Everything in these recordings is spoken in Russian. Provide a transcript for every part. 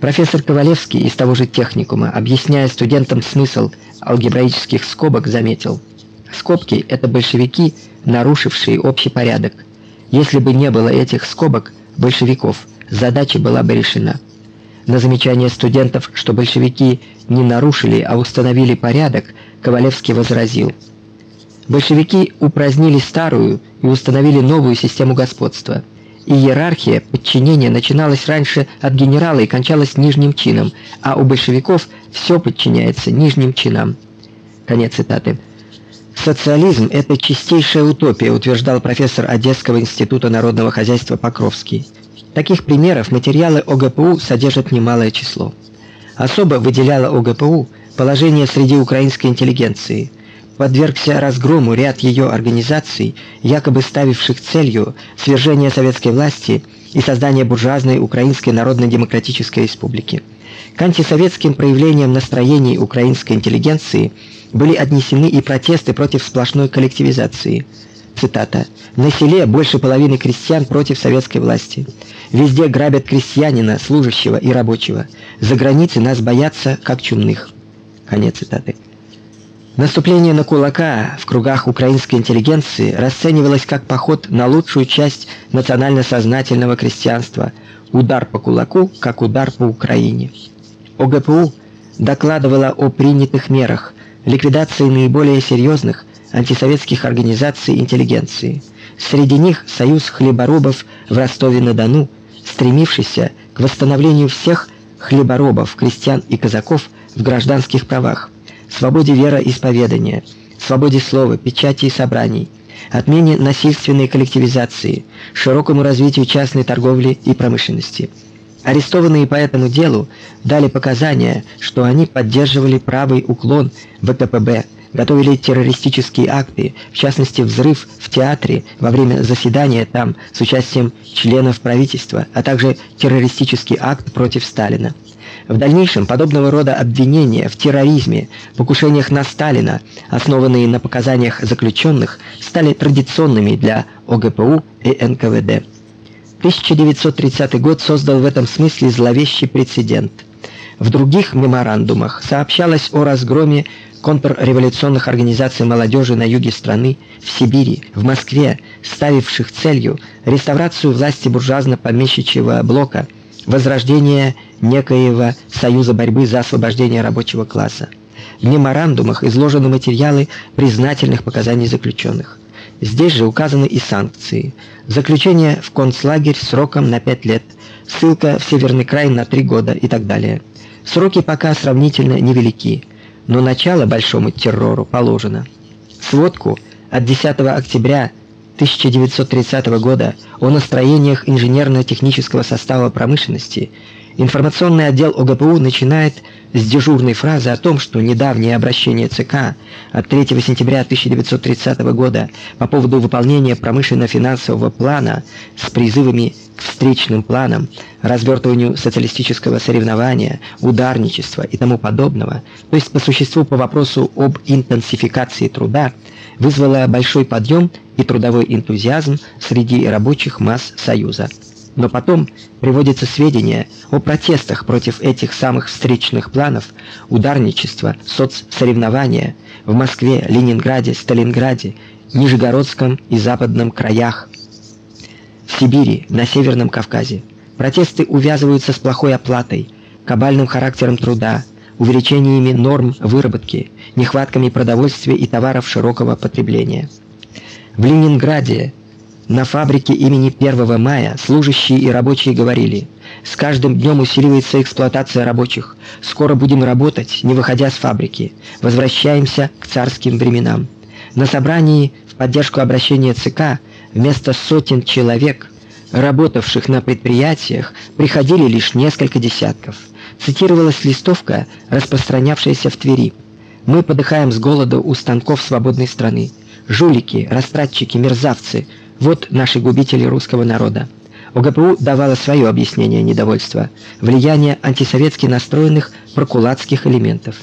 Профессор Ковалевский из того же техникума, объясняя студентам смысл алгебраических скобок, заметил: скобки это большевики, нарушившие общий порядок. Если бы не было этих скобок большевиков, задача была бы решена. На замечание студентов, что большевики не нарушили, а установили порядок, Ковалевский возразил: Большевики упразднили старую и установили новую систему господства иерархия подчинения начиналась раньше от генерала и кончалась нижним чином, а у большевиков все подчиняется нижним чинам. Конец цитаты. Социализм это чистейшая утопия, утверждал профессор Одесского института народного хозяйства Покровский. Таких примеров материалы ОГПУ содержат немалое число. Особо выделяло ОГПУ положение среди украинской интеллигенции – подвергся разгрому ряд ее организаций, якобы ставивших целью свержение советской власти и создание буржуазной Украинской Народно-демократической республики. К антисоветским проявлениям настроений украинской интеллигенции были отнесены и протесты против сплошной коллективизации. Цитата: "На селе больше половины крестьян против советской власти. Везде грабят крестьянина, служащего и рабочего. За границей нас боятся как чумных". Конец цитаты. Наступление на кулака в кругах украинской интеллигенции расценивалось как поход на лучшую часть национально-сознательного крестьянства, удар по кулаку, как удар по Украине. ОГПУ докладывала о принятых мерах ликвидации наиболее серьезных антисоветских организаций интеллигенции. Среди них Союз хлеборобов в Ростове-на-Дону, стремившийся к восстановлению всех хлеборобов, крестьян и казаков в гражданских правах свободе вероисповедания, свободе слова, печати и собраний, отмене насильственной коллективизации, широкому развитию частной торговли и промышленности. Арестованные по этому делу дали показания, что они поддерживали правый уклон ВКПБ, готовили террористические акты, в частности взрыв в театре во время заседания там с участием членов правительства, а также террористический акт против Сталина. В дальнейшем подобного рода обвинения в терроризме, покушениях на Сталина, основанные на показаниях заключенных, стали традиционными для ОГПУ и НКВД. 1930 год создал в этом смысле зловещий прецедент. В других меморандумах сообщалось о разгроме контрреволюционных организаций молодежи на юге страны, в Сибири, в Москве, ставивших целью реставрацию власти буржуазно-помещичьего блока – возрождение некоего союза борьбы за освобождение рабочего класса. В меморандумах изложены материалы признательных показаний заключенных. Здесь же указаны и санкции: заключение в концлагерь сроком на 5 лет, ссылка в Северный край на 3 года и так далее. Сроки пока сравнительно невелики, но начало большому террору положено. Сводку от 10 октября 1930 года о настроениях инженерно-технического состава промышленности, информационный отдел ОГПУ начинает с дежурной фразы о том, что недавнее обращение ЦК от 3 сентября 1930 года по поводу выполнения промышленно-финансового плана с призывами к встречным планам, развертыванию социалистического соревнования, ударничества и тому подобного, то есть по существу по вопросу об интенсификации труда, вызвало большой подъем и трудовой энтузиазм среди рабочих масс Союза. Но потом приводятся сведения о протестах против этих самых встречных планов, ударничества, соцсоревнования в Москве, Ленинграде, Сталинграде, Нижегородском и западном краях, в Сибири, на Северном Кавказе. Протесты увязываются с плохой оплатой, кабальным характером труда, увеличениями норм выработки, нехватками продовольствия и товаров широкого потребления. В Ленинграде на фабрике имени 1 мая служащие и рабочие говорили: "С каждым днем усиливается эксплуатация рабочих. Скоро будем работать, не выходя с фабрики. Возвращаемся к царским временам". На собрании в поддержку обращения ЦК вместо сотен человек, работавших на предприятиях, приходили лишь несколько десятков цитировалась листовка, распространявшаяся в Твери. Мы подыхаем с голоду у станков свободной страны. Жулики, растратчики, мерзавцы вот наши губители русского народа. ОГПУ давала свое объяснение недовольства влияние антисоветски настроенных прокулатских элементов.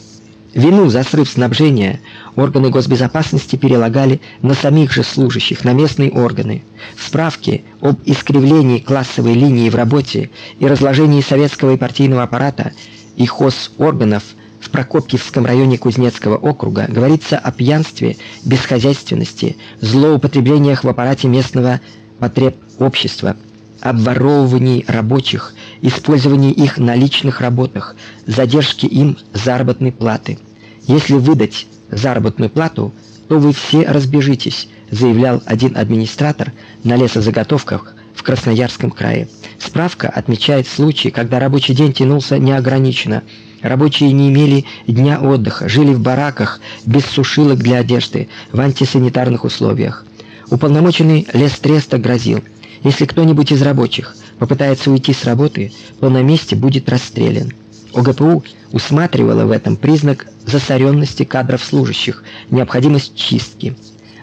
Вину за срыв снабжения органы госбезопасности перелагали на самих же служащих, на местные органы. В справке об искривлении классовой линии в работе и разложении советского и партийного аппарата и хозорганов Прокопьевском районе Кузнецкого округа говорится о пьянстве, бесхозяйственности, злоупотреблениях в аппарате местного потреб общества, обворовывании рабочих, использовании их на личных работах, задержке им заработной платы. Если выдать заработную плату, то вы все разбежитесь, заявлял один администратор на лесозаготовках в Красноярском крае. Справка отмечает случаи, когда рабочий день тянулся неограниченно. Рабочие не имели дня отдыха, жили в бараках без сушилок для одежды, в антисанитарных условиях. Уполномоченный Лестреста грозил: если кто-нибудь из рабочих попытается уйти с работы, то на месте будет расстрелян. ОГПУ усматривала в этом признак засоренности кадров служащих, необходимость чистки.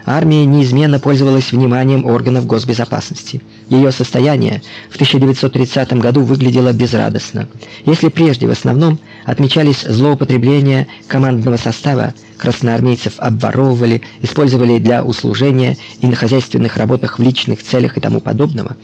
Армия неизменно пользовалась вниманием органов госбезопасности. Ее состояние в 1930 году выглядело безрадостно. Если прежде в основном отмечались злоупотребления командного состава, красноармейцев обворовывали, использовали для услужения и на хозяйственных работах в личных целях и тому подобного,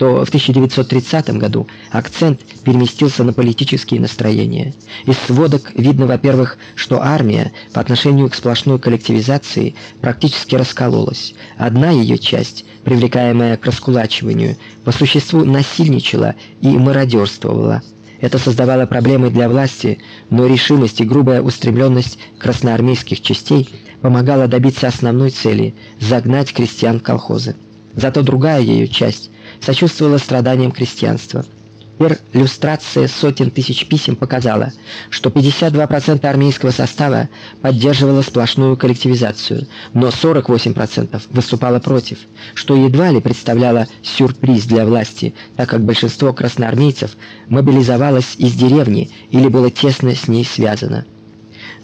то в 1930 году акцент переместился на политические настроения. Из сводок видно, во-первых, что армия по отношению к сплошной коллективизации практически раскололась. Одна ее часть, привлекаемая к раскулачиванию, по существу насильничала и мародерствовала. Это создавало проблемы для власти, но решимость и грубая устремленность красноармейских частей помогала добиться основной цели загнать крестьян в колхозы. Зато другая ее часть сочувствовала страданиям крестьянства. Перлюстрация сотен тысяч писем показала, что 52% армейского состава поддерживало сплошную коллективизацию, но 48% выступало против, что едва ли представляло сюрприз для власти, так как большинство красноармейцев мобилизовалось из деревни или было тесно с ней связано.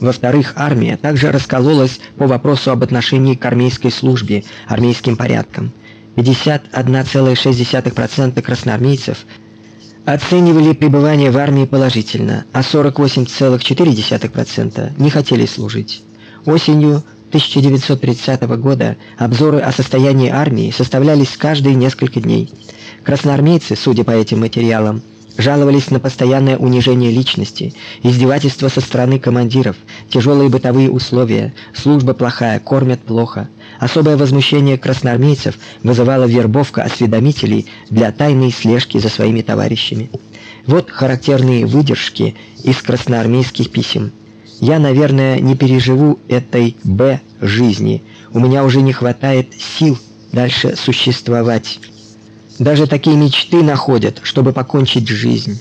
Во-вторых, армия также раскололась по вопросу об отношении к армейской службе, армейским порядкам. 51,6% красноармейцев оценивали пребывание в армии положительно, а 48,4% не хотели служить. Осенью 1930 года обзоры о состоянии армии составлялись каждые несколько дней. Красноармейцы, судя по этим материалам, жаловались на постоянное унижение личности, издевательства со стороны командиров, тяжелые бытовые условия, служба плохая, кормят плохо. Особое возмущение красноармейцев вызывала вербовка осведомителей для тайной слежки за своими товарищами. Вот характерные выдержки из красноармейских писем. Я, наверное, не переживу этой Б жизни. У меня уже не хватает сил дальше существовать. Даже такие мечты находят, чтобы покончить жизнь.